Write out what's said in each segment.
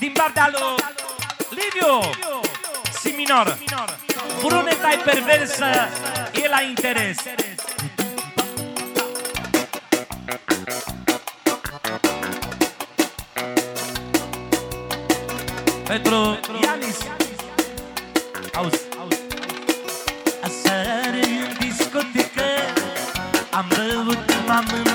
din partea lui Liviu Si minor Bruneta e perversă, e la interes Pentru Ianis Auzi, auzi Aseară în discotecă Am băut, m-am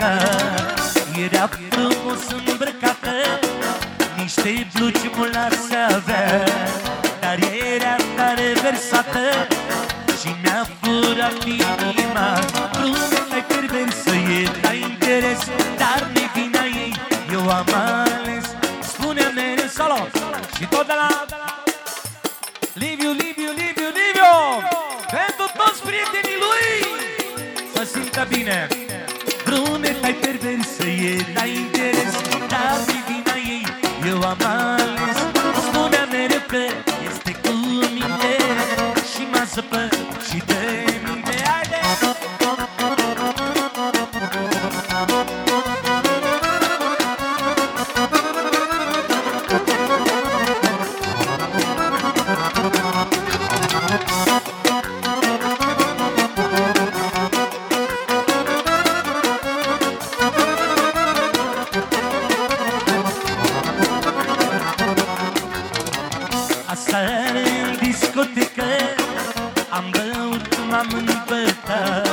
Era frumos îmbrăcată Niște blugi mulari avea. Dar era tare versată Și mi-a furat inima. Bruneta-i perversă, e la interes Dar nevina ei. Eu am ales Spune mereu solo Și tot de la Liviu, Liviu, Liviu, Liviu! Pentru toți prietenii lui Să simtă bine Bruneta-i perversă, e la interes. Dar divina ei eu am ales. Spunea mereu că este cu mine. Și m-a săpăt și de în discotecă. Am băut, m-am împătat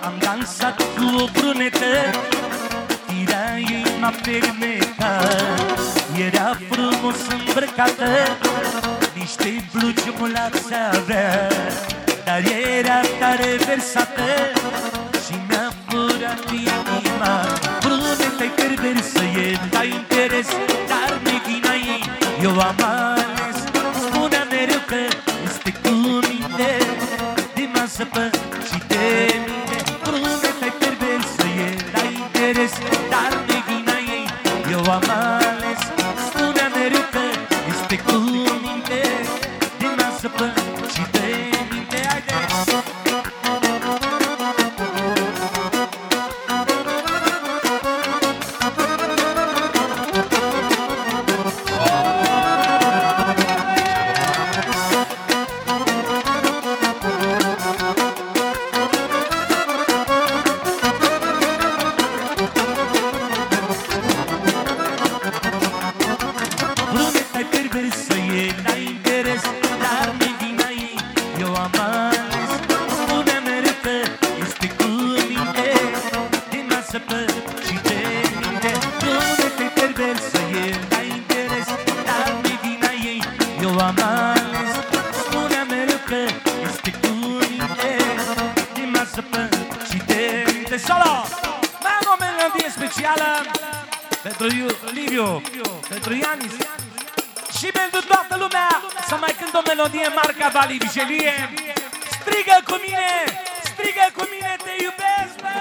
Am dansat cu o brunetă. Firea ei m-a fermecat Era frumos îmbrăcată. Niște blugi mulați avea Dar era tare versată. Și mi-a furat inima Bruneta-i perversă, e la interes Dar nevina ei eu am cu mine. De masă pe și de mine. Bruneta-i perversă, e la interes Dar nevina ei eu am ales. Spunea mereu că este cu mine. De masă pe și de mine Din masă pe și de minte Bruneta-i perversă, e la interes Dar nevina ei eu am ales. Spune mereu că este cu mine Din masă pe și de minte Solo Mai am o melodie specială Pentru Iu- Liviu Pentru Ianis. Și pentru toată lumea Să mai cânt o melodie marca Vali Vigelie Strigă cu mine Strigă cu mine Te iubesc, bă!